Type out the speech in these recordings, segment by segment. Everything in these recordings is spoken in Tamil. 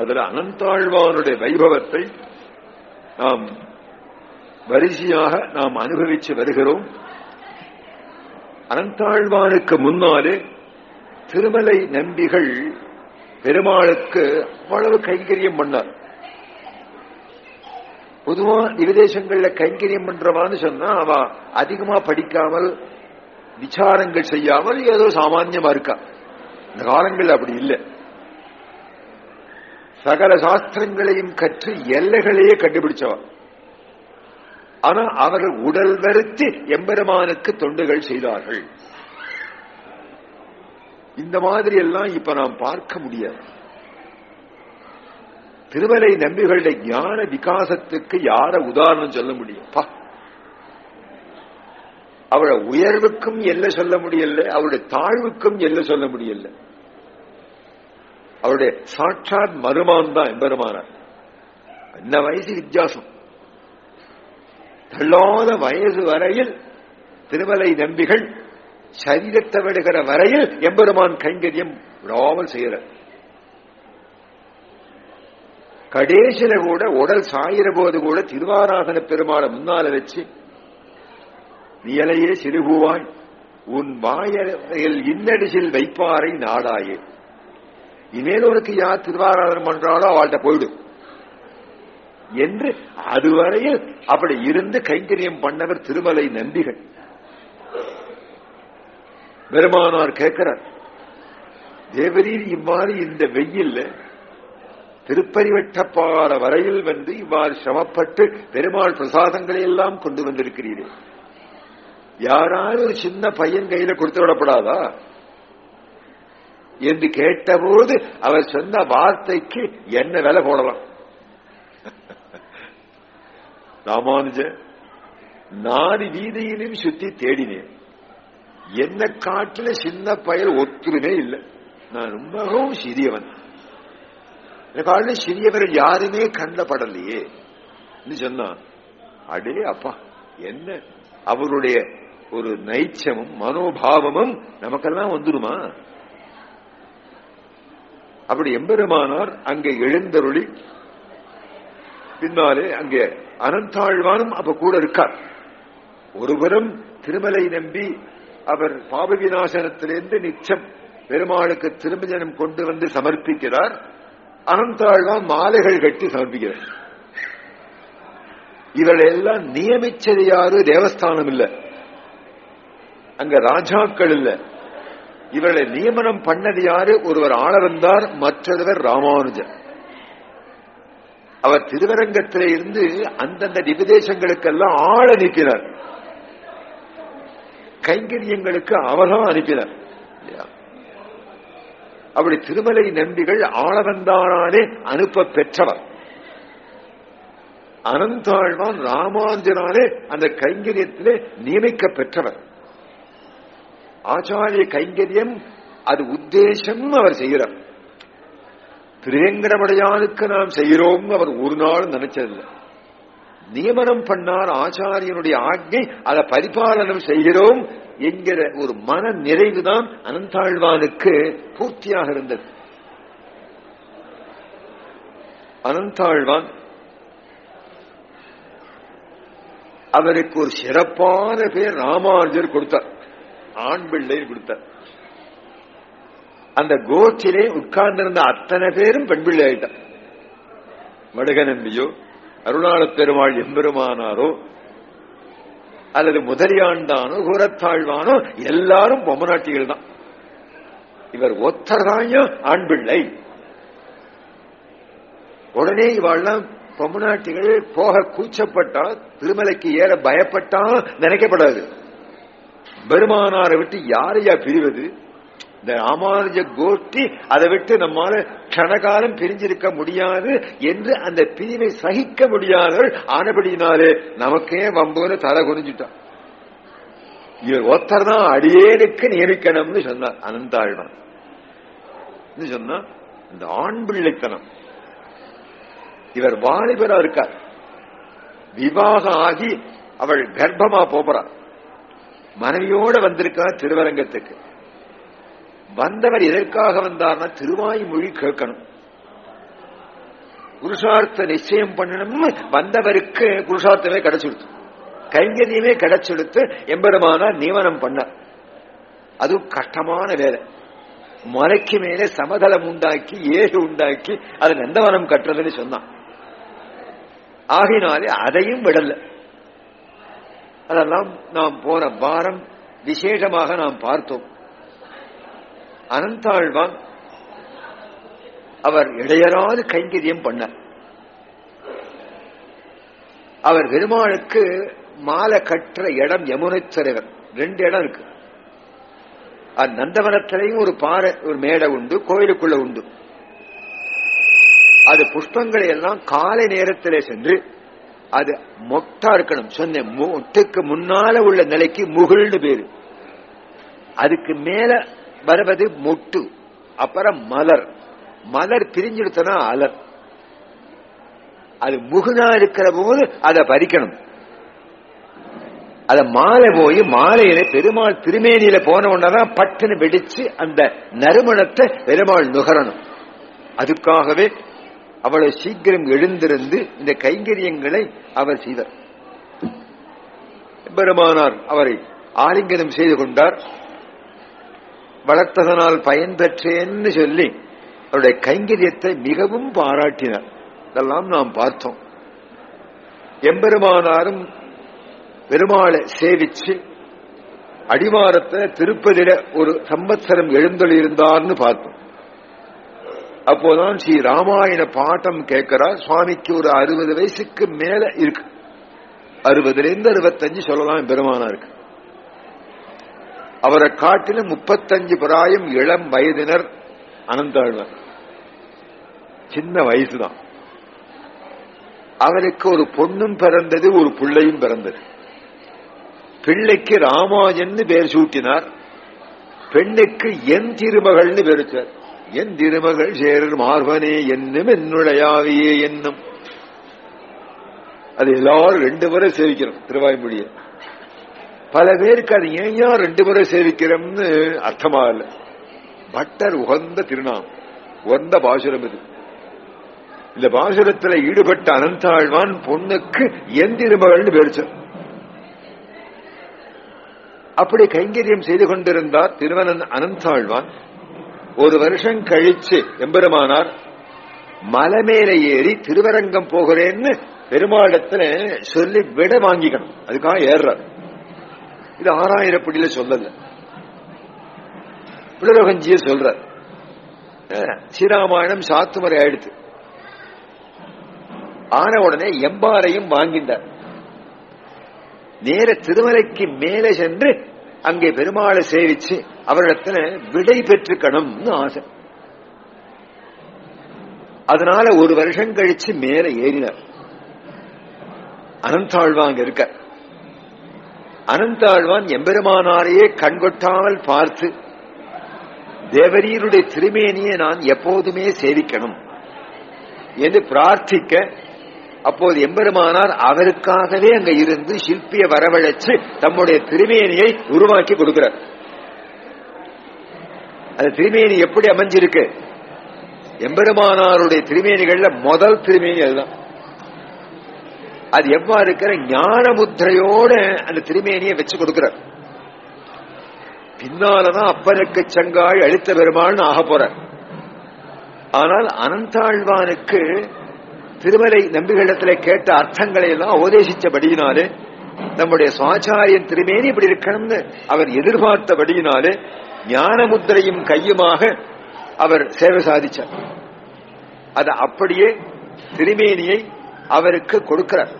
அதுல அனந்தாழ்வானுடைய வைபவத்தை நாம் வரிசையாக நாம் அனுபவிச்சு வருகிறோம். அனந்தாழ்வானுக்கு முன்னாலே திருமலை நம்பிகள் பெருமாளுக்கு அவ்வளவு கைங்கரியம் பண்ணார். பொதுவா விதேசங்கள்ல கைங்கரியம் பண்றவான்னு சொன்னா அவ அதிகமா படிக்காமல் விசாரங்கள் செய்யாமல் ஏதோ சாமான்யமா இருக்கா. இந்த காலங்கள் அப்படி இல்லை. சகல சாஸ்திரங்களையும் கற்று எல்லைகளையே கண்டுபிடிச்சவர் ஆனா அவர்கள் உடல் வருத்தி எம்பெருமானுக்கு தொண்டுகள் செய்தார்கள். இந்த மாதிரி எல்லாம் இப்ப நாம் பார்க்க முடியாது. திருமலை நம்பிகளுடைய ஞான விகாசத்துக்கு யார உதாரணம் சொல்ல முடியும்? அவளை உயர்வுக்கும் எல்லை சொல்ல முடியல அவருடைய தாழ்வுக்கும் எல்லை சொல்ல முடியல. அவருடைய சாட்சாத் மருமான் தான் எம்பெருமானார் என்ன வயசு வித்தியாசம். தள்ளாத வயசு வரையில் திருமலை நம்பிகள் சரீரத்தை விடுகிற வரையில் எம்பெருமான் கைங்கரியம் விடாமல் செய்கிறார். கடைசியில கூட உடல் சாயிற போது கூட திருவாராதன பெருமாளை முன்னால வச்சு நியலையே சிறுகுவாய் உன் வாயில் இன்னடிசில் வைப்பாரை நாடாயே. இனிமேல் யார் திருவாராதனம் பண்றாளோ அவள்கிட்ட போயிடும் என்று அதுவரையில் அப்படி இருந்து கைங்கரியம் பண்ணவர் திருமலை நம்பிகள் பெருமானார் கேட்கிறார் தேவரீர் இவ்வாறு இந்த வெயில்ல திருப்பரிவட்டப்பாற வரையில் வந்து இவ்வாறு சிரமப்பட்டு பெருமாள் பிரசாதங்களை எல்லாம் கொண்டு வந்திருக்கிறீர்கள் யாராவது ஒரு சின்ன பையன் கையில கொடுத்து விடப்படாதா? என்று கேட்டபோது அவர் சொன்ன வார்த்தைக்கு என்ன விலை போடலாம்? ராமானுஜ நாலு வீதியிலும் சுத்தி தேடினேன். என்ன காட்டுல சின்ன பயல் ஒத்துருமே இல்லை. நான் ரொம்பவும் சிறியவன். இந்த காட்டில் சிறியவர்கள் யாருமே கண்டப்படலையே சொன்னான் அடே அப்பா என்ன? அவருடைய ஒரு நைச்சமும் மனோபாவமும் நமக்கெல்லாம் வந்துடுமா அப்படி எம்பெருமானார் அங்கே எழுந்தருளி பின்னாலே அங்கே அனந்தாழ்வானும் அப்ப கூட இருக்கார். ஒருவரும் திருமலை நம்பி அவர் பாப விநாசனத்திலிருந்து நிச்சம் பெருமாளுக்கு திருமஜனம் கொண்டு வந்து சமர்ப்பிக்கிறார். அனந்தாழ்வான் மாலைகள் கட்டி சமர்ப்பிக்கிறார். இவர்களெல்லாம் நியமிச்சது யாரு? தேவஸ்தானம் இல்ல. அங்க ராஜாக்கள் இல்ல. இவர்களை நியமனம் பண்ணது யாரு? ஒருவர் ஆள மற்றவர் மற்றொருவர் ராமானுஜர். அவர் திருவரங்கத்திலே இருந்து அந்தந்த நிபதேசங்களுக்கெல்லாம் ஆள் அனுப்பினார். கைங்கரியங்களுக்கு அவர்தான் அனுப்பினார். அப்படி திருமலை நம்பிகள் ஆளவந்தானே அனுப்ப பெற்றவர். அனந்தாழ்வான் ராமாந்திரானே அந்த கைங்கரியத்திலே நியமிக்க பெற்றவர். ஆச்சாரிய கைங்கரியம் அது உத்தேசம் அவர் செய்கிறார். திருவேங்கடமடையானுக்கு நாம் செய்கிறோம் அவர் ஒரு நாள் நினைச்சதில்லை. நியமனம் பண்ணார் ஆச்சாரியனுடைய ஆజ్ఞை அதை பரிபாலனம் செய்கிறோம் என்கிற ஒரு மன நிறைவுதான் அனந்தாழ்வானுக்கு பூர்த்தியாக இருந்தது. அனந்தாழ்வான் அவருக்கு ஒரு சிறப்பான பேர் ராமானுஜர் கொடுத்தார். ஆண் பிள்ளை கொடுத்தார். அந்த கோச்சிலே உட்கார்ந்திருந்த அத்தனை பேரும் பெண் பிள்ளை ஆயிட்டார். வடகநம்பியோ அருணாள பெருமாள் எம்பெருமானாரோ அல்லது முதலியாண்டானோ கூரத்தாழ்வானோ எல்லாரும் பொம்மநாட்டிகள் தான். இவர் ஒத்தர்தாயோ ஆண் பிள்ளை. உடனே இவாள்லாம் பொம்மநாட்டிகள் போக கூச்சப்பட்டா திருமலைக்கு ஏற பயப்பட்டா நினைக்கப்படாது. பெருமானாரை விட்டு யாரையா பிரிவது? இந்த ராமானுஜ கோஷ்டி அதை விட்டு நம்மால கணகாலம் பிரிஞ்சிருக்க முடியாது என்று அந்த பிரிவை சகிக்க முடியாதவள் ஆனபடினாலே நமக்கே வம்புன்னு தலை குறிஞ்சிட்டான் இவர் ஒருத்தர் தான் அடியேனுக்கு நியமிக்கணும்னு சொன்னார் அனந்தாழ்வான் சொன்னா? இந்த ஆண் பிள்ளைத்தனம். இவர் வாலிபரா இருக்கார். விவாகம் ஆகி அவள் கர்ப்பமா போறார் மனைவியோட வந்திருக்கார் திருவரங்கத்துக்கு. வந்தவர் எதற்காக வந்தார்னா திருவாய் மொழி கேட்கணும். புருஷார்த்த நிச்சயம் பண்ணணும்னு வந்தவருக்கு புருஷார்த்தமே கிடைச்சிடுத்து. கைங்கரியமே கிடைச்செடுத்து எம்பெருமானா நியமனம் பண்ணார். அது கஷ்டமான வேலை. மலைக்கு மேலே சமதளம் உண்டாக்கி ஏறு உண்டாக்கி அது நந்தவனம் கட்டுறதுன்னு சொன்னான். ஆகினாலே அதையும் விடல. அதெல்லாம் நாம் போன பாரம் விசேஷமாக நாம் பார்த்தோம். அனந்தாழ்வான் அவர் இடையராது கைங்கரியம் பண்ணார். அவர் பெருமாளுக்கு மாலை கட்டுற இடம் யமுனை ரெண்டு இடம் இருக்கு. அது நந்தவனத்திலையும் ஒரு பாறை ஒரு மேடை உண்டு கோயிலுக்குள்ள உண்டு. அது புஷ்பங்களை எல்லாம் காலை நேரத்திலே சென்று அது மொட்டா இருக்கணும். சொன்னேன் மொட்டுக்கு முன்னால உள்ள நிலைக்கு முகில்னு பேரு. அதுக்கு மேல வருவது மொட்டு அப்புறம் மலர். மலர் பிரிஞ்செடுத்தனா அலர். அது முகுனா இருக்கிற போது அதை பறிக்கணும். அத மாலை போய் மாலையில பெருமாள் திருமேனியில போன உடனேதான் பட்டுன்னு வெடிச்சு அந்த நறுமணத்தை பெருமாள் நுகரணும். அதுக்காகவே அவ்வளவு சீக்கிரம் எழுந்திருந்து இந்த கைங்கரியங்களை அவர் செய்தார். பெருமானார் அவரை ஆலிங்கனம் செய்து கொண்டார். வளர்த்ததனால் பயன் பெற்றேன்னு சொல்லி அவருடைய கைங்கரியத்தை மிகவும் பாராட்டினார். இதெல்லாம் நாம் பார்த்தோம். எம்பெருமானாரும் பெருமாளை சேவிச்சு அடிவாரத்தை திருப்பதியில ஒரு சம்பத்சரம் எழுந்தொழியிருந்தார்னு பார்த்தோம். அப்போதான் ஸ்ரீ ராமாயண பாட்டம் கேட்கிறார். சுவாமிக்கு ஒரு அறுபது வயசுக்கு மேல இருக்கு. அறுபதுல இருந்து அறுபத்தஞ்சு சொல்லலாம் பெருமானா இருக்கு அவரை காட்டிலும் முப்பத்தஞ்சு பிராயம் இளம் வயதினர் அனந்தாழ்வர். சின்ன வயசுதான். அவருக்கு ஒரு பொண்ணும் பிறந்தது ஒரு பிள்ளையும் பிறந்தது. பிள்ளைக்கு ராமாயன்னு பேர் சூட்டினார். பெண்ணுக்கு என் திருமகள்னு பேருச்சார் என் திருமகள் சேரர் மார்பனே என்னும் என்னுடையாவையே என்னும். அது எல்லாரும் ரெண்டு முறை சேவிக்கிறோம் திருவாய்மொழிய. பல பேருக்கு அது ஏன் ரெண்டு முறை சேவிக்கிறோம்னு அர்த்தமா இல்ல. பட்டர் உகந்த திருநாம் உகந்த பாசுரம் இது. இந்த பாசுரத்தில் ஈடுபட்ட அனந்தாழ்வான் பொண்ணுக்கு என் திருமகள்னு பேரிச்சார் அப்படி கைங்கரியம் செய்து கொண்டிருந்தார் திருவனன் அனந்தாழ்வான். ஒரு வருஷம் கழிச்சு எம்பெருமானார் மலை மேல ஏறி திருவரங்கம் போகிறேன்னு பெருமாளத்துல சொல்லி விட வாங்கிக்கணும். அதுக்காக ஏறுறார். இது ஆறாயிரப்படியில சொல்லல. பிளரோகஞ்சிய சொல்றார். ஸ்ரீராமாயணம் சாத்துமறை ஆயிடுத்து ஆன உடனே எம்பாரையும் வாங்கிட்டார். நேர திருமலைக்கு மேலே சென்று அங்கே பெருமாளை சேவிச்சு அவரிடத்துல விடை பெற்றுக்கணும்னு ஆசை. அதனால ஒரு வருஷம் கழிச்சு மேல ஏறினார். அனந்தாழ்வாங்க இருக்க அனந்தாழ்வான் எம்பெருமானாரையே கண்கொட்டாமல் பார்த்து தேவரீருடைய திருமேனியை நான் எப்போதுமே சேவிக்கணும் என்று பிரார்த்திக்க அப்போது எம்பெருமானார் அவருக்காகவே அங்க இருந்து சிற்பிய வரவழைச்சு தம்முடைய திருமேனியை உருவாக்கி கொடுக்கிறார். அந்த திருமேனி எப்படி அமைஞ்சிருக்கு? எம்பெருமானாருடைய திருமேனிகள்ல முதல் திருமேனி அதுதான். அது எவ்வாறு இருக்கிற ஞான முத்திரையோட அந்த திருமேனியை வச்சு கொடுக்கிறார். பின்னாலதான் அப்பனுக்கு சங்காய் அழித்த பெருமாள்னு ஆக போறார். ஆனால் அனந்தாழ்வானுக்கு திருமலை நம்பிகளிடத்தில் கேட்ட அர்த்தங்களை எல்லாம் உபதேசித்தபடியினாலே நம்முடைய சுவாச்சாரியன் திருமேனி இப்படி இருக்கணும்னு அவர் எதிர்பார்த்தபடியினாலே ஞான முத்திரையும் கையுமாக அவர் சேவை சாதிச்சார். அது அப்படியே திருமேனியை அவருக்கு கொடுக்கிறார்.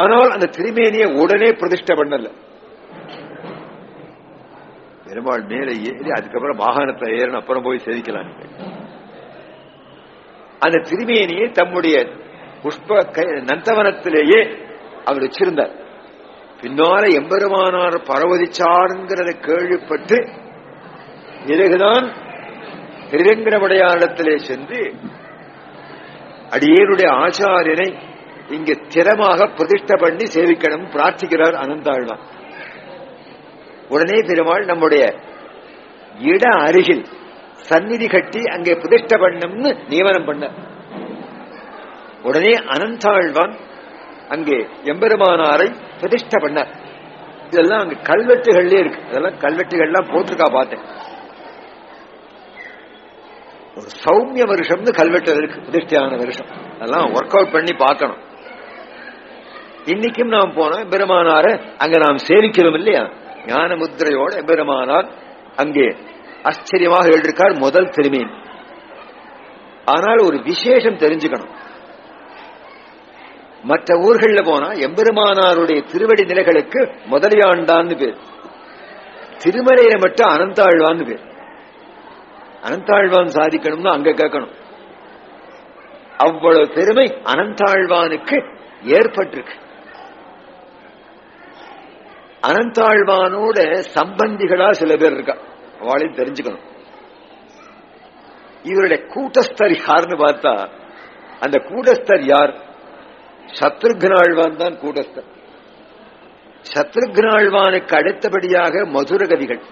ஆனால் அந்த திருமேனியை உடனே பிரதிஷ்டை பண்ணல. பெருமாள் மேலே ஏறி அதுக்கப்புறம் வாகனத்தை ஏறணும் அப்புறம் போய் சேதிக்கலாம் அந்த திருமேனியை தம்முடைய புஷ்ப நந்தவனத்திலேயே அவர் வச்சிருந்தார். பின்னால எம்பெருமானார் பரவதிச்சாருங்கிறத கேள்விப்பட்டு பிறகுதான் திருவேங்கடமுடையாரிடத்திலே சென்று அடியேருடைய ஆச்சாரியனை இங்கு திறமாக பிரதிஷ்ட பண்ணி சேவிக்கணும் பிரார்த்திக்கிறார் அனந்தாழ்வான் உடனே பெருமாள் நம்முடைய இட அருகில் சந்நிதி கட்டி அங்கே பிரதிஷ்ட பண்ணும்னு நியமனம் பண்ண. உடனே அனந்தாழ்வான் அங்கே எம்பெருமானாரை பிரதிஷ்ட பண்ணார் இதெல்லாம் அங்க கல்வெட்டுகள்லயே இருக்கு. இதெல்லாம் கல்வெட்டுகள்லாம் போட்டிருக்கா பார்த்தேன். ஒரு சௌமிய வருஷம்னு கல்வெட்டு இருக்கு. பிரதிஷ்டையான வருஷம். அதெல்லாம் ஒர்க் அவுட் பண்ணி பார்க்கணும். இன்னைக்கும் நாம் போனோம். பெருமானார அங்க நாம் சேவிக்கிறோம் இல்லையா? ஞான முத்திரையோட பெருமானார் அங்கே ஆச்சரியமாக எழுதியிருக்கார் முதல் திருமீன். ஆனால் ஒரு விசேஷம் தெரிஞ்சுக்கணும். மற்ற ஊர்கள்ல போனா எம்பெருமானாருடைய திருவடி நிலைகளுக்கு முதலியாண்டான்னு பேர். திருமலையில மட்டும் அனந்தாழ்வான்னு பேர். அனந்தாழ்வான் சாதிக்கணும்னு அங்க கேட்கணும். அவ்வளவு பெருமை அனந்தாழ்வானுக்கு ஏற்பட்டிருக்கு. அனந்தாழ்வானோட சம்பந்திகளா சில பேர் இருக்கா? அவளையும் தெரிஞ்சுக்கணும். இவருடைய கூட்டஸ்தர் யாருன்னு பார்த்தா அந்த கூட்டஸ்தர் யார்? சத்ருக்னாழ்வான் தான் கூட்டஸ்தர். சத்ருக்னாழ்வானுக்கு அடுத்தபடியாக மதுரகவிகள்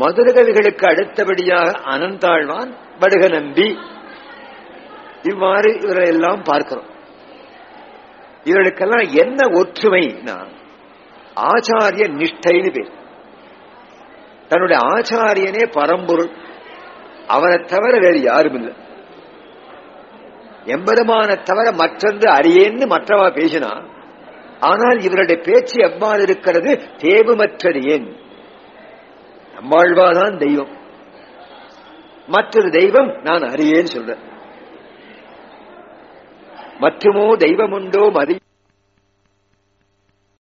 மதுரகவிகளுக்கு அடுத்தபடியாக அனந்தாழ்வான் வடுக நம்பி இவ்வாறு இவரை எல்லாம் பார்க்கிறோம். இவர்களுக்கெல்லாம் என்ன ஒற்றுமைனா ஆச்சாரிய நிஷ்டைன்னு பேர். தன்னுடைய ஆச்சாரியனே பரம்பொருள். அவரை தவிர வேறு யாரும் இல்லை எம்பெருமான தவிர மற்றொன்று அறியேன்னு மற்றவா பேசினா ஆனால் இவருடைய பேச்சு எவ்வாறு இருக்கிறது? தேவமற்றது ஏன்? நம்மாழ்வாதான் தெய்வம். மற்றொரு தெய்வம் நான் அறியேன்னு சொல்றேன். மற்றுமோ தெய்வம் உண்டோ மதி